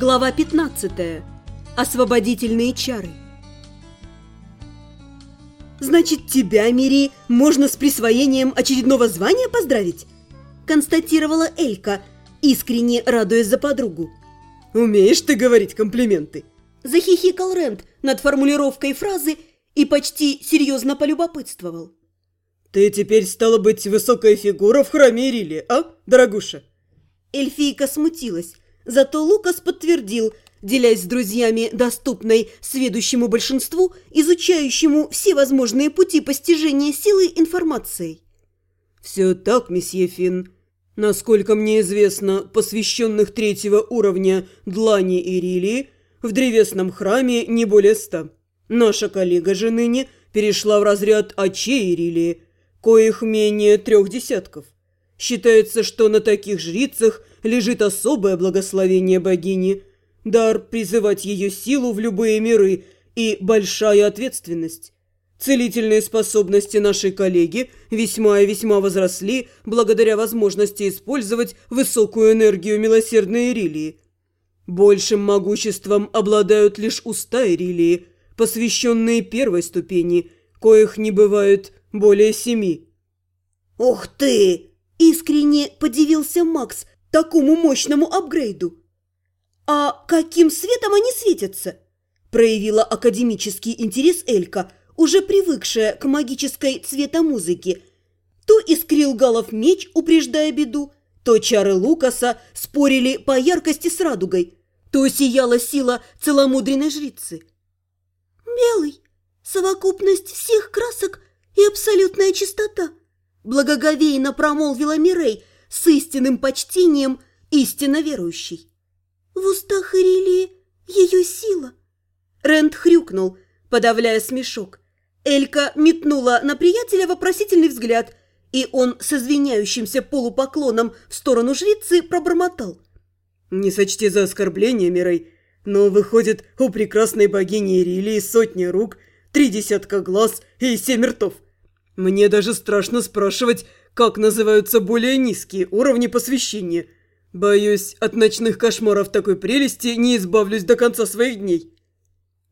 Глава 15. Освободительные чары. «Значит, тебя, Мири, можно с присвоением очередного звания поздравить?» констатировала Элька, искренне радуясь за подругу. «Умеешь ты говорить комплименты?» захихикал Рент над формулировкой фразы и почти серьезно полюбопытствовал. «Ты теперь стала быть высокая фигура в храме Ирили, а, дорогуша?» Эльфийка смутилась, зато Лукас подтвердил, делясь с друзьями доступной сведущему большинству, изучающему все возможные пути постижения силы информацией. «Все так, месье Финн. Насколько мне известно, посвященных третьего уровня Длани и Рилии в древесном храме не более ста. Наша коллега же ныне перешла в разряд Аче и Рилии, коих менее трех десятков. Считается, что на таких жрицах лежит особое благословение богини, дар призывать ее силу в любые миры и большая ответственность. Целительные способности нашей коллеги весьма и весьма возросли благодаря возможности использовать высокую энергию милосердной Ирилии. Большим могуществом обладают лишь уста Ирилии, посвященные первой ступени, коих не бывает более семи. «Ух ты!» – искренне подивился Макс такому мощному апгрейду. «А каким светом они светятся?» – проявила академический интерес Элька, уже привыкшая к магической цветомузыке. То искрил Галов меч, упреждая беду, то чары Лукаса спорили по яркости с радугой, то сияла сила целомудренной жрицы. «Белый, совокупность всех красок и абсолютная чистота», благоговейно промолвила Мирей с истинным почтением истинно верующей. «В устах Ирилии ее сила». Рент хрюкнул, подавляя смешок. Элька метнула на приятеля вопросительный взгляд, и он с извиняющимся полупоклоном в сторону жрицы пробормотал. «Не сочти за оскорбление, Мирей, но выходит, у прекрасной богини Ирилии сотни рук, три десятка глаз и семь ртов». Мне даже страшно спрашивать, как называются более низкие уровни посвящения. Боюсь, от ночных кошмаров такой прелести не избавлюсь до конца своих дней.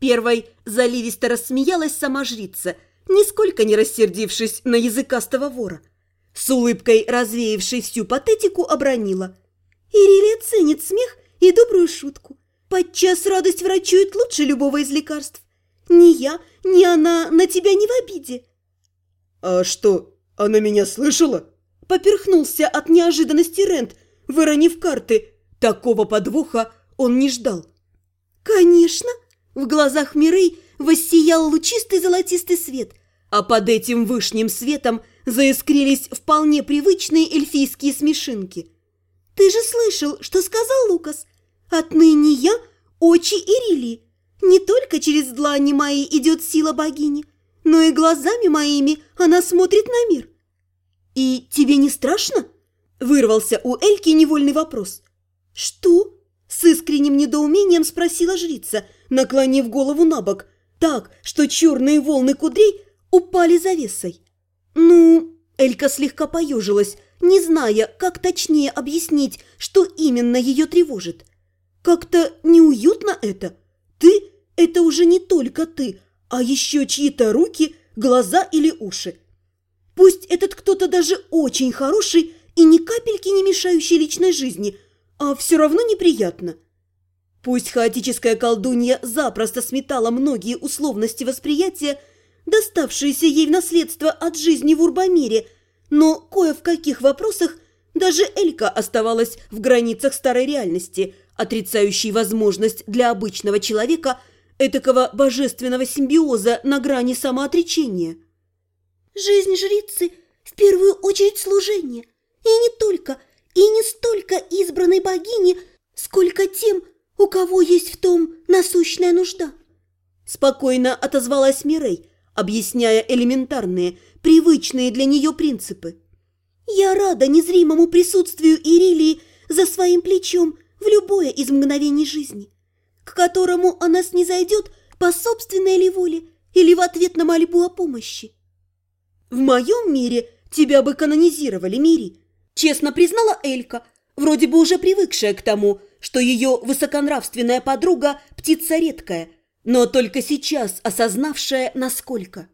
Первой заливисто рассмеялась сама жрица, нисколько не рассердившись на языкастого вора. С улыбкой, развеявшей всю патетику, обронила. «Ирилия ценит смех и добрую шутку. Подчас радость врачует лучше любого из лекарств. Ни я, ни она на тебя не в обиде». «А что, она меня слышала?» Поперхнулся от неожиданности Рент, выронив карты. Такого подвоха он не ждал. «Конечно!» В глазах Мирей воссиял лучистый золотистый свет, а под этим вышним светом заискрились вполне привычные эльфийские смешинки. «Ты же слышал, что сказал Лукас? Отныне я – очи Ирилии. Не только через длани мои идет сила богини, но и глазами моими она смотрит на мир. «И тебе не страшно?» – вырвался у Эльки невольный вопрос. «Что?» – с искренним недоумением спросила жрица, наклонив голову на бок, так, что черные волны кудрей упали завесой. «Ну...» – Элька слегка поежилась, не зная, как точнее объяснить, что именно ее тревожит. «Как-то неуютно это. Ты – это уже не только ты, а еще чьи-то руки, глаза или уши. Пусть этот кто-то даже очень хороший и ни капельки не мешающий личной жизни, а все равно неприятно. Пусть хаотическая колдунья запросто сметала многие условности восприятия, доставшиеся ей в наследство от жизни в Урбамире, но кое в каких вопросах даже Элька оставалась в границах старой реальности, отрицающей возможность для обычного человека – этакого божественного симбиоза на грани самоотречения. Жизнь жрицы в первую очередь служение, и не только, и не столько избранной богини, сколько тем, у кого есть в том насущная нужда. Спокойно отозвалась Мирей, объясняя элементарные, привычные для нее принципы. Я рада незримому присутствию Ирилии за своим плечом в любое из мгновений жизни к которому она снизойдет по собственной ли воле или в ответ на мольбу о помощи. «В моем мире тебя бы канонизировали, Мири», честно признала Элька, вроде бы уже привыкшая к тому, что ее высоконравственная подруга – птица редкая, но только сейчас осознавшая, насколько.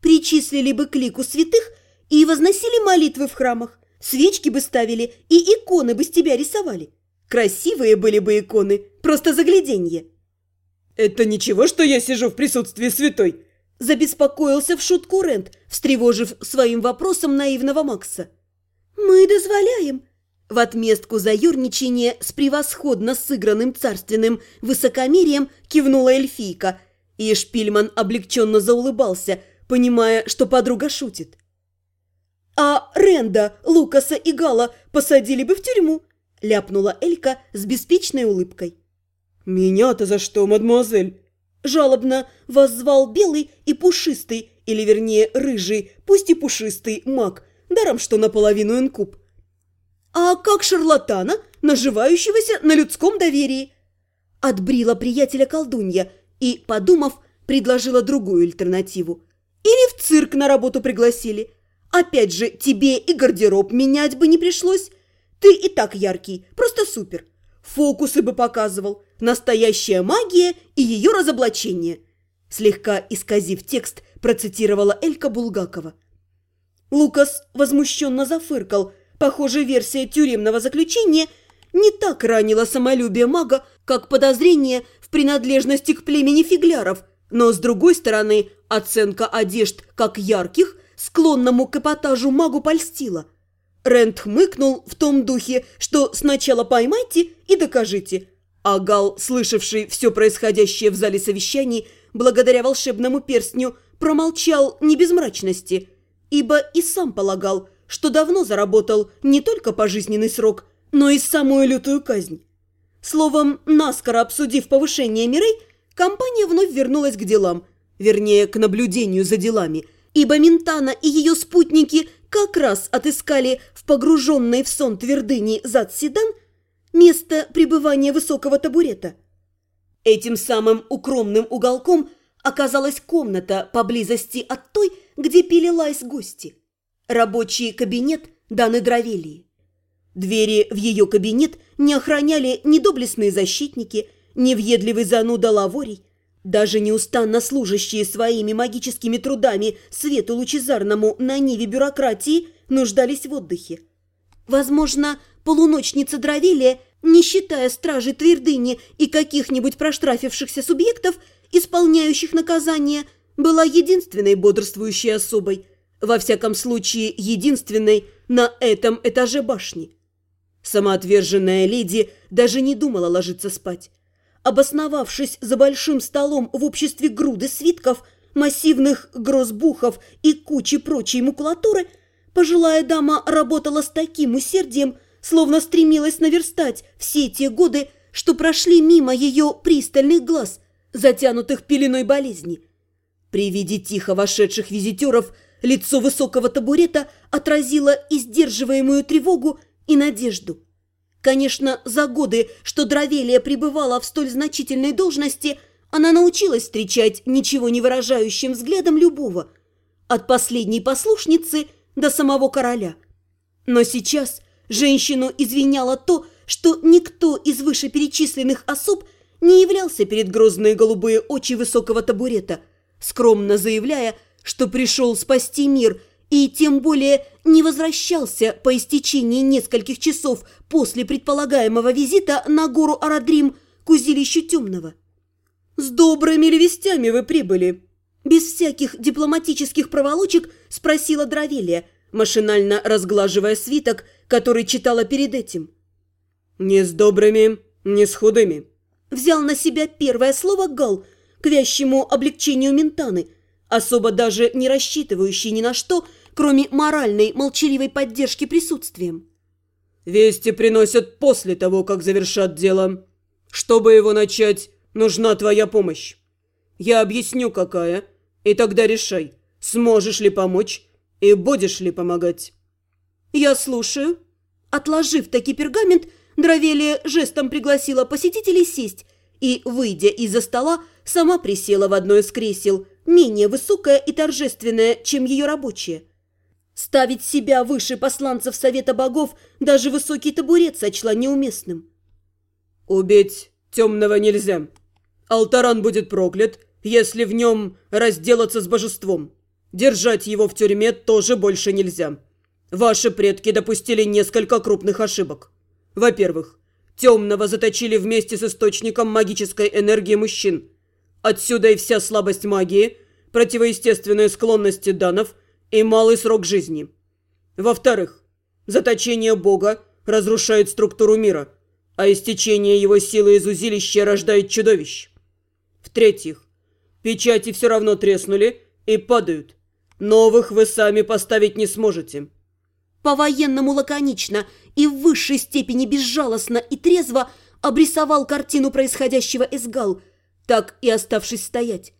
Причислили бы к лику святых и возносили молитвы в храмах, свечки бы ставили и иконы бы с тебя рисовали. Красивые были бы иконы, просто загляденье. «Это ничего, что я сижу в присутствии святой?» Забеспокоился в шутку Рент, встревожив своим вопросом наивного Макса. «Мы дозволяем», в отместку за юрничание с превосходно сыгранным царственным высокомерием кивнула эльфийка, и Шпильман облегченно заулыбался, понимая, что подруга шутит. «А Ренда, Лукаса и Гала посадили бы в тюрьму», ляпнула Элька с беспечной улыбкой. «Меня-то за что, мадемуазель?» Жалобно воззвал белый и пушистый, или вернее рыжий, пусть и пушистый, маг, даром что наполовину инкуб. «А как шарлатана, наживающегося на людском доверии?» Отбрила приятеля колдунья и, подумав, предложила другую альтернативу. «Или в цирк на работу пригласили. Опять же, тебе и гардероб менять бы не пришлось. Ты и так яркий, просто супер. Фокусы бы показывал, настоящая магия и ее разоблачение». Слегка исказив текст, процитировала Элька Булгакова. Лукас возмущенно зафыркал. Похоже, версия тюремного заключения не так ранила самолюбие мага, как подозрение в принадлежности к племени фигляров. Но, с другой стороны, оценка одежд как ярких, склонному к эпатажу магу польстила. Рент хмыкнул в том духе, что сначала поймайте и докажите. А Гал, слышавший все происходящее в зале совещаний, благодаря волшебному перстню, промолчал не без мрачности, ибо и сам полагал, что давно заработал не только пожизненный срок, но и самую лютую казнь. Словом, наскоро обсудив повышение Мирей, компания вновь вернулась к делам, вернее, к наблюдению за делами, ибо Ментана и ее спутники как раз отыскали в погруженной в сон твердыни зад Седан место пребывания высокого табурета. Этим самым укромным уголком оказалась комната поблизости от той, где пили лайс гости. Рабочий кабинет Даны Дравелии. Двери в ее кабинет не охраняли ни доблестные защитники, ни въедливый зануда Лаворий, даже неустанно служащие своими магическими трудами свету лучезарному на ниве бюрократии нуждались в отдыхе. Возможно, полуночница Дравелия, не считая стражи твердыни и каких-нибудь проштрафившихся субъектов, исполняющих наказание, была единственной бодрствующей особой, во всяком случае единственной на этом этаже башни. Самоотверженная леди даже не думала ложиться спать. Обосновавшись за большим столом в обществе груды свитков, массивных грозбухов и кучи прочей макулатуры, пожилая дама работала с таким усердием, словно стремилась наверстать все те годы, что прошли мимо ее пристальных глаз, затянутых пеленой болезни. При виде тихо вошедших визитеров лицо высокого табурета отразило и сдерживаемую тревогу, и надежду. Конечно, за годы, что Дравелия пребывала в столь значительной должности, она научилась встречать ничего не выражающим взглядом любого, от последней послушницы до самого короля. Но сейчас женщину извиняло то, что никто из вышеперечисленных особ не являлся перед грозные голубые очи высокого табурета, скромно заявляя, что пришел спасти мир – и тем более не возвращался по истечении нескольких часов после предполагаемого визита на гору Арадрим к узилищу Темного. «С добрыми ли вестями вы прибыли?» Без всяких дипломатических проволочек спросила Дравелия, машинально разглаживая свиток, который читала перед этим. «Не с добрыми, не с худыми». Взял на себя первое слово Гал к вящему облегчению Ментаны, особо даже не рассчитывающий ни на что – кроме моральной молчаливой поддержки присутствием. «Вести приносят после того, как завершат дело. Чтобы его начать, нужна твоя помощь. Я объясню, какая, и тогда решай, сможешь ли помочь и будешь ли помогать». «Я слушаю». Отложив таки пергамент, Дравелия жестом пригласила посетителей сесть и, выйдя из-за стола, сама присела в одно из кресел, менее высокое и торжественное, чем ее рабочее. Ставить себя выше посланцев Совета Богов даже высокий табурет сочла неуместным. Убить темного нельзя. Алтаран будет проклят, если в нем разделаться с божеством. Держать его в тюрьме тоже больше нельзя. Ваши предки допустили несколько крупных ошибок. Во-первых, темного заточили вместе с источником магической энергии мужчин. Отсюда и вся слабость магии, противоестественные склонности данов и малый срок жизни. Во-вторых, заточение Бога разрушает структуру мира, а истечение его силы из узилища рождает чудовищ. В-третьих, печати все равно треснули и падают. Новых вы сами поставить не сможете. По-военному лаконично и в высшей степени безжалостно и трезво обрисовал картину происходящего Эсгал, так и оставшись стоять.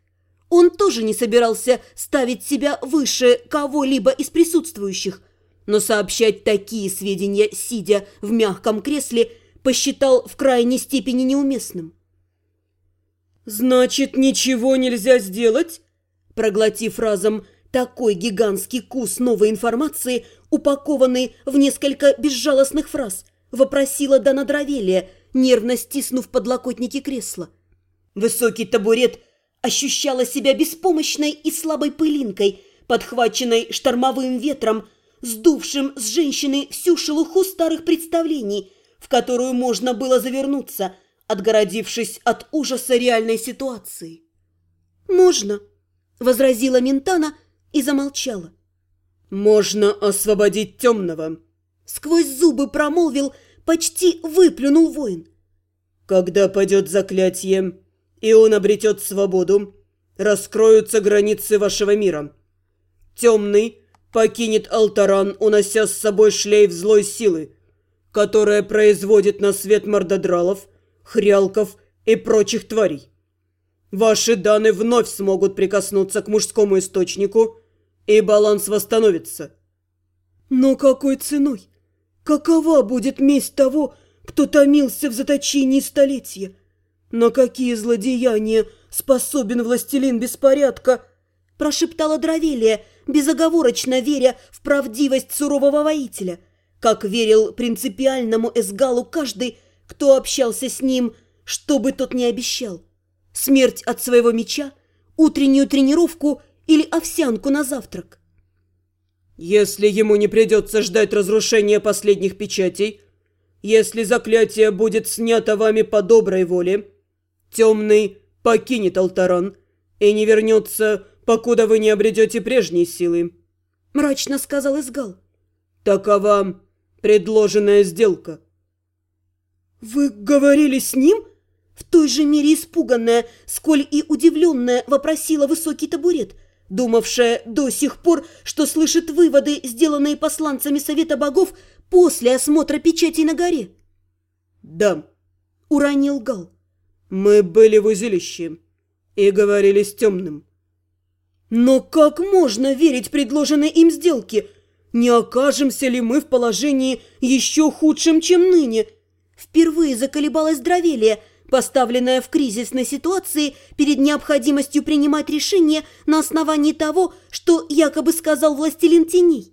Он тоже не собирался ставить себя выше кого-либо из присутствующих, но сообщать такие сведения, сидя в мягком кресле, посчитал в крайней степени неуместным. «Значит, ничего нельзя сделать?» Проглотив разом такой гигантский кус новой информации, упакованный в несколько безжалостных фраз, вопросила Дана Дравелия, нервно стиснув подлокотники кресла. Высокий табурет ощущала себя беспомощной и слабой пылинкой, подхваченной штормовым ветром, сдувшим с женщины всю шелуху старых представлений, в которую можно было завернуться, отгородившись от ужаса реальной ситуации. «Можно», — возразила Ментана и замолчала. «Можно освободить темного», — сквозь зубы промолвил, почти выплюнул воин. «Когда падет заклятие, и он обретет свободу, раскроются границы вашего мира. Темный покинет Алтаран, унося с собой шлейф злой силы, которая производит на свет мордодралов, хрялков и прочих тварей. Ваши даны вновь смогут прикоснуться к мужскому источнику, и баланс восстановится. Но какой ценой? Какова будет месть того, кто томился в заточении столетия? На какие злодеяния способен властелин беспорядка? Прошептала Дравелия, безоговорочно веря в правдивость сурового воителя, как верил принципиальному Эсгалу каждый, кто общался с ним, что бы тот ни обещал. Смерть от своего меча, утреннюю тренировку или овсянку на завтрак. Если ему не придется ждать разрушения последних печатей, если заклятие будет снято вами по доброй воле, темный покинет Алтаран и не вернется покуда вы не обретете прежней силы», – мрачно сказал Изгал. «Такова предложенная сделка». «Вы говорили с ним?» В той же мере испуганная, сколь и удивленная, вопросила высокий табурет, думавшая до сих пор, что слышит выводы, сделанные посланцами Совета Богов после осмотра печатей на горе. «Да», — уронил Гал. «Мы были в узилище и говорили с темным. Но как можно верить предложенной им сделке? Не окажемся ли мы в положении еще худшем, чем ныне? Впервые заколебалась Дравелия, поставленная в кризисной ситуации перед необходимостью принимать решение на основании того, что якобы сказал властелин теней.